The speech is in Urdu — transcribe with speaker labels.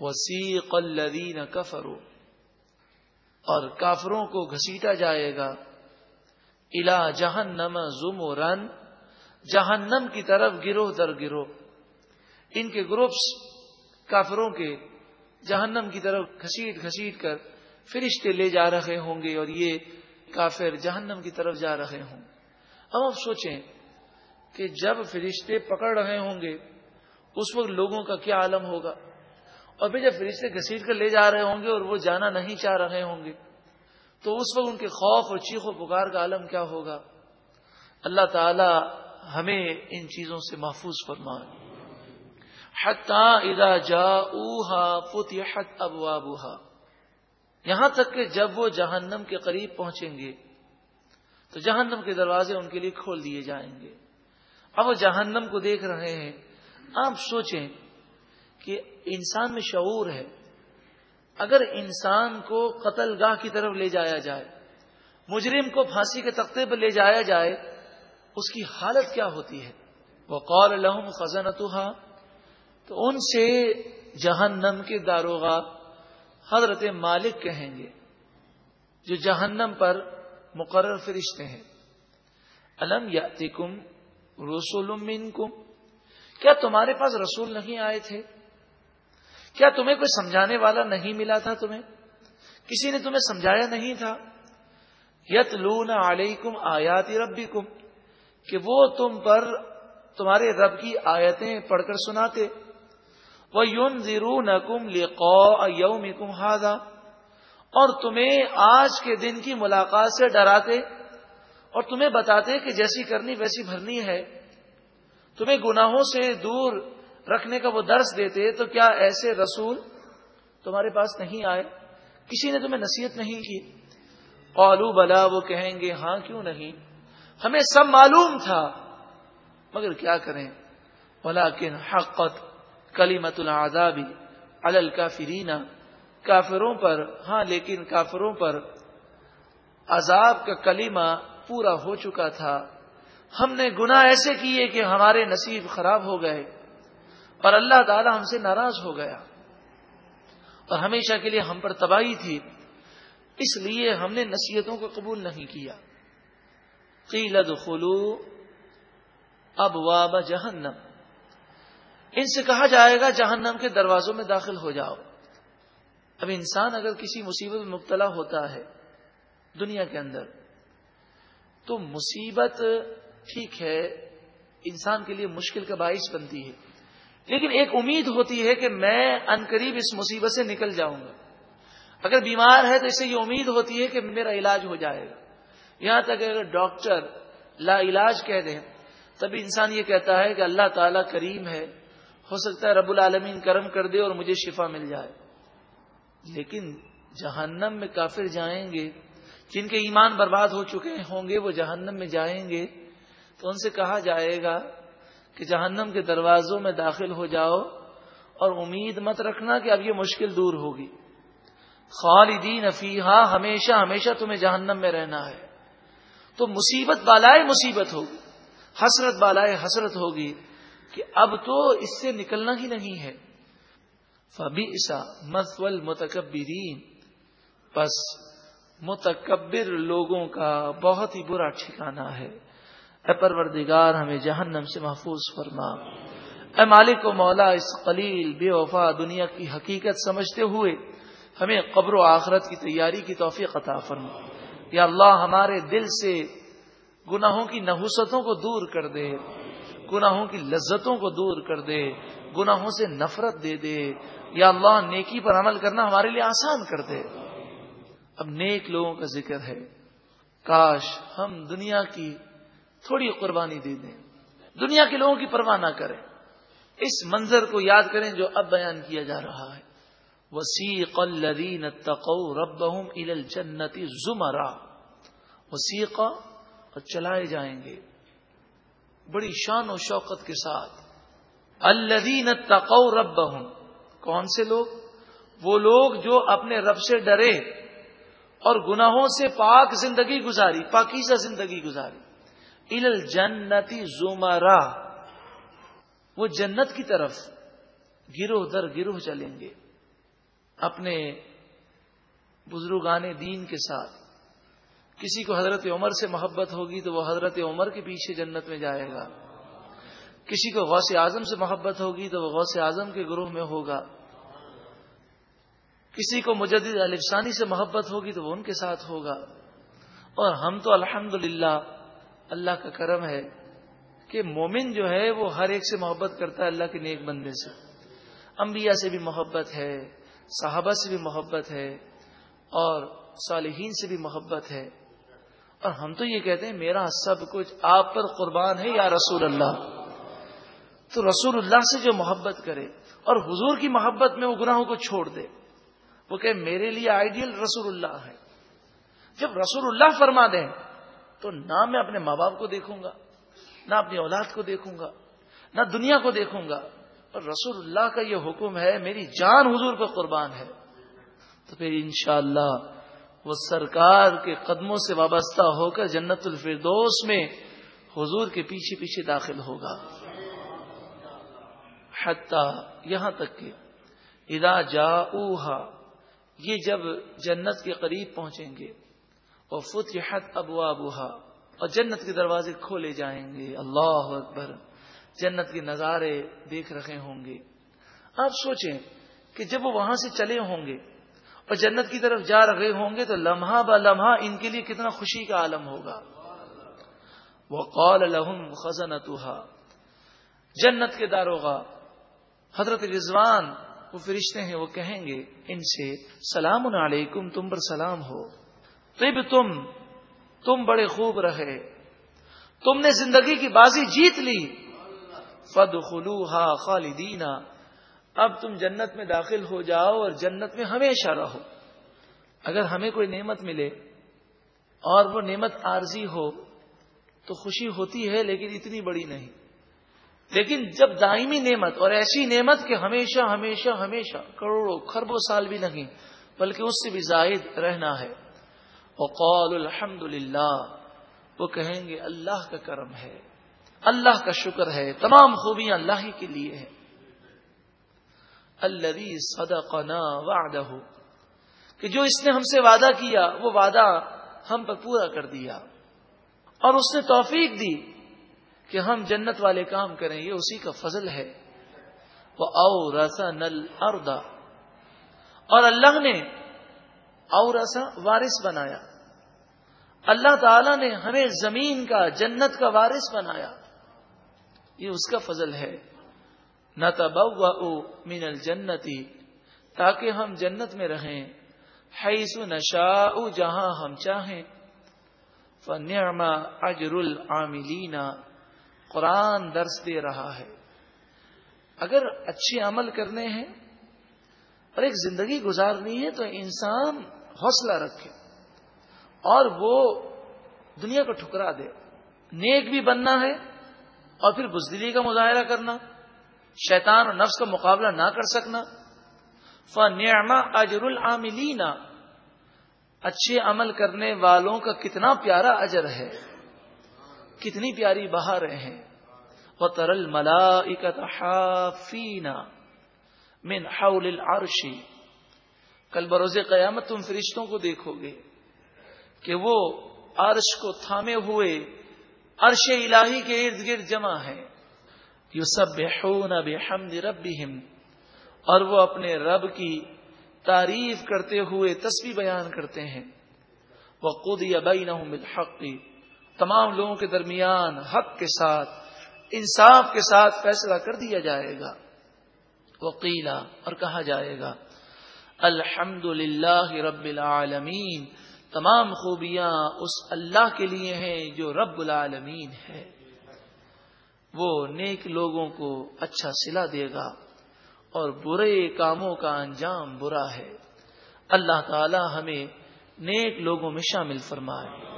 Speaker 1: وسیق الذین کفروا، اور کافروں کو گھسیٹا جائے گا الا جہنم زمرن، جہنم کی طرف گروہ در گروہ۔ ان کے گروپس کافروں کے جہنم کی طرف گھسیٹ گھسیٹ کر فرشتے لے جا رہے ہوں گے، اور یہ کافر جہنم کی طرف جا رہے ہوں۔ اب آپ سوچیں کہ جب فرشتے پکڑ رہے ہوں گے، اس وقت لوگوں کا کیا عالم ہوگا؟ اور پھر جب فرشتے گھسیٹ کر لے جا رہے ہوں گے اور وہ جانا نہیں چاہ رہے ہوں گے، تو اس وقت ان کے خوف اور چیخ و پکار کا عالم کیا ہوگا؟ اللہ تعالی ہمیں ان چیزوں سے محفوظ فرمائے۔ ادا جا اوہا فتحت ابوابها یہاں تک کہ جب وہ جہنم کے قریب پہنچیں گے، تو جہنم کے دروازے ان کے لیے کھول دیے جائیں گے۔ اب وہ جہنم کو دیکھ رہے ہیں، آپ سوچیں کہ انسان میں شعور ہے۔ اگر انسان کو قتل گاہ کی طرف لے جایا جائے، مجرم کو پھانسی کے تختے پر لے جایا جائے، اس کی حالت کیا ہوتی ہے؟ وہ قول الحم خزن تو ان سے جہنم کے داروغ حضرت مالک کہیں گے، جو جہنم پر مقرر فرشتے ہیں۔ علم یا رسول کیا تمہارے پاس رسول نہیں آئے تھے؟ کیا تمہیں کوئی سمجھانے والا نہیں ملا تھا تمہیں؟ کسی نے تمہیں سمجھایا نہیں تھا؟ یت لون علیکم آیات ربی کہ وہ تم پر تمہارے رب کی آیتیں پڑھ کر سناتے۔ وہ یون زیرو نکم یوم کم اور تمہیں آج کے دن کی ملاقات سے ڈراتے، اور تمہیں بتاتے کہ جیسی کرنی ویسی بھرنی ہے۔ تمہیں گناہوں سے دور رکھنے کا وہ درس دیتے تو کیا ایسے رسول تمہارے پاس نہیں آئے؟ کسی نے تمہیں نصیحت نہیں کی؟ قالو بلا، وہ کہیں گے ہاں کیوں نہیں؟ ہمیں سب معلوم تھا، مگر کیا کریں؟ ولیکن حقت کلیمت العذابی الل کافرین کافروں پر ہاں لیکن کافروں پر عذاب کا کلیمہ پورا ہو چکا تھا۔ ہم نے گناہ ایسے کیے کہ ہمارے نصیب خراب ہو گئے۔ اور اللہ تعالی ہم سے ناراض ہو گیا اور ہمیشہ کے لیے ہم پر تباہی تھی۔ اس لیے ہم نے نصیحتوں کو قبول نہیں کیا۔ قیلد خلو اب واب جہنم۔ ان سے کہا جائے گا، جہنم کے دروازوں میں داخل ہو جاؤ۔ اب انسان اگر کسی مصیبت میں مبتلا ہوتا ہے دنیا کے اندر، تو مصیبت ٹھیک ہے، انسان کے لیے مشکل کا باعث بنتی ہے۔ لیکن ایک امید ہوتی ہے کہ میں ان قریب اس مصیبت سے نکل جاؤں گا۔ اگر بیمار ہے تو اسے یہ امید ہوتی ہے کہ میرا علاج ہو جائے گا۔ یہاں تک اگر ڈاکٹر لا علاج کہہ دیں، تب انسان یہ کہتا ہے کہ اللہ تعالیٰ کریم ہے، ہو سکتا ہے رب العالمین کرم کر دے اور مجھے شفا مل جائے۔ لیکن جہنم میں کافر جائیں گے، جن کے ایمان برباد ہو چکے ہوں گے، وہ جہنم میں جائیں گے۔ تو ان سے کہا جائے گا کہ جہنم کے دروازوں میں داخل ہو جاؤ اور امید مت رکھنا کہ اب یہ مشکل دور ہوگی۔ خالدین افیحا ہمیشہ ہمیشہ تمہیں جہنم میں رہنا ہے۔ تو مصیبت بالائے مصیبت ہوگی، حسرت بالائے حسرت ہوگی کہ اب تو اس سے نکلنا ہی نہیں ہے۔ فبی عصا مسول متکبرین بس متکبر لوگوں کا بہت ہی برا ٹھکانا ہے۔ اے پروردگار، ہمیں جہنم سے محفوظ فرما۔ اے مالک و مولا، اس قلیل، بے وفا دنیا کی حقیقت سمجھتے ہوئے ہمیں قبر و آخرت کی تیاری کی توفیق عطا فرما۔ یا اللہ، ہمارے دل سے گناہوں کی نحوستوں کو دور کر دے، گناہوں کی لذتوں کو دور کر دے، گناہوں سے نفرت دے دے۔ یا اللہ، نیکی پر عمل کرنا ہمارے لیے آسان کر دے۔ اب نیک لوگوں کا ذکر ہے۔ کاش ہم دنیا کی تھوڑی قربانی دے دیں۔ دنیا کے لوگوں کی پرواہ نہ کریں۔ اس منظر کو یاد کریں جو اب بیان کیا جا رہا ہے۔ وسیق الذین اتقوا ربهم الى الجنت زمرا۔ وسیقا اور چلائے جائیں گے۔ بڑی شان و شوقت کے ساتھ۔ الذین اتقوا ربهم۔ کون سے لوگ؟ وہ لوگ جو اپنے رب سے ڈرے اور گناہوں سے پاک زندگی گزاری، پاکیزہ زندگی گزاری۔ ال جنتی زمرا۔ وہ جنت کی طرف گروہ در گروہ چلیں گے۔ اپنے بزرگان دین کے ساتھ۔ کسی کو حضرت عمر سے محبت ہوگی تو وہ حضرت عمر کے پیچھے جنت میں جائے گا۔ کسی کو غوث اعظم سے محبت ہوگی تو وہ غوث اعظم کے گروہ میں ہوگا۔ کسی کو مجدد الفسانی سے محبت ہوگی تو وہ ان کے ساتھ ہوگا۔ اور ہم تو الحمد اللہ کا کرم ہے کہ مومن جو ہے وہ ہر ایک سے محبت کرتا ہے اللہ کے نیک بندے سے۔ انبیاء سے بھی محبت ہے، صحابہ سے بھی محبت ہے اور صالحین سے بھی محبت ہے۔ اور ہم تو یہ کہتے ہیں، میرا سب کچھ آپ پر قربان ہے یا رسول اللہ۔ تو رسول اللہ سے جو محبت کرے اور حضور کی محبت میں وہ گناہوں کو چھوڑ دے، وہ کہ میرے لیے آئیڈیل رسول اللہ ہے۔ جب رسول اللہ فرما دیں تو نہ میں اپنے ماں باپ کو دیکھوں گا، نہ اپنی اولاد کو دیکھوں گا، نہ دنیا کو دیکھوں گا۔ اور رسول اللہ کا یہ حکم ہے، میری جان حضور پر قربان ہے۔ تو پھر انشاءاللہ وہ سرکار کے قدموں سے وابستہ ہو کر جنت الفردوس میں حضور کے پیچھے پیچھے داخل ہوگا۔ حتی یہاں تک کہ ادا جا یہ جب جنت کے قریب پہنچیں گے اور فتحت ابوا اور جنت کے دروازے کھولے جائیں گے۔ اللہ اکبر، جنت کے نظارے دیکھ رہے ہوں گے۔ آپ سوچیں کہ جب وہ وہاں سے چلے ہوں گے اور جنت کی طرف جا رہے ہوں گے تو لمحہ ب لمحہ ان کے لیے کتنا خوشی کا عالم ہوگا۔ وہ قول الحم خزن جنت کے داروغ حضرت رضوان، وہ فرشتے ہیں، وہ کہیں گے، ان سے سلام علیکم، تم پر سلام ہو۔ طب تم تم بڑے خوب رہے۔ تم نے زندگی کی بازی جیت لی۔ فد خلو خالدینہ اب تم جنت میں داخل ہو جاؤ اور جنت میں ہمیشہ رہو۔ اگر ہمیں کوئی نعمت ملے اور وہ نعمت عارضی ہو تو خوشی ہوتی ہے لیکن اتنی بڑی نہیں۔ لیکن جب دائمی نعمت اور ایسی نعمت کہ ہمیشہ ہمیشہ ہمیشہ، کروڑوں خربوں سال بھی نہیں، بلکہ اس سے بھی زائد رہنا ہے۔ وقال الحمد للہ وہ کہیں گے، اللہ کا کرم ہے، اللہ کا شکر ہے، تمام خوبیاں اللہ ہی کے لیے ہیں۔ اللہ صدقنا وعدہ۔ کہ جو اس نے ہم سے وعدہ کیا، وہ وعدہ ہم پر پورا کر دیا۔ اور اس نے توفیق دی کہ ہم جنت والے کام کریں، یہ اسی کا فضل ہے۔ وہ او رسا نل اور اللہ نے او رسا وارث بنایا۔ اللہ تعالی نے ہمیں زمین کا، جنت کا وارث بنایا۔ یہ اس کا فضل ہے۔ نہ تب من الجنتی تاکہ ہم جنت میں رہیں۔ حیث نشا جہاں ہم چاہیں۔ فنعم اجر العاملین۔ قرآن درس دے رہا ہے۔ اگر اچھے عمل کرنے ہیں اور ایک زندگی گزارنی ہے، تو انسان حوصلہ رکھے۔ اور وہ دنیا کو ٹھکرا دے۔ نیک بھی بننا ہے اور پھر بزدلی کا مظاہرہ کرنا، شیطان اور نفس کا مقابلہ نہ کر سکنا۔ فنعما اجر العاملین اچھے عمل کرنے والوں کا کتنا پیارا اجر ہے۔ کتنی پیاری بہاریں ہیں وہ ترل ملا من حول العرشی کل بروز قیامت تم فرشتوں کو دیکھو گے۔ کہ وہ عرش کو تھامے ہوئے عرش الہی کے ارد گرد جمع ہے یو سب بے حمد رب اور وہ اپنے رب کی تعریف کرتے ہوئے تصویر بیان کرتے ہیں۔ وہ خود یا تمام لوگوں کے درمیان حق کے ساتھ، انصاف کے ساتھ فیصلہ کر دیا جائے گا۔ وکیلا اور کہا جائے گا الحمد للہ رب العالمین۔ تمام خوبیاں اس اللہ کے لیے ہیں جو رب العالمین ہے۔ وہ نیک لوگوں کو اچھا سلا دے گا اور برے کاموں کا انجام برا ہے۔ اللہ تعالی ہمیں نیک لوگوں میں شامل فرمائے۔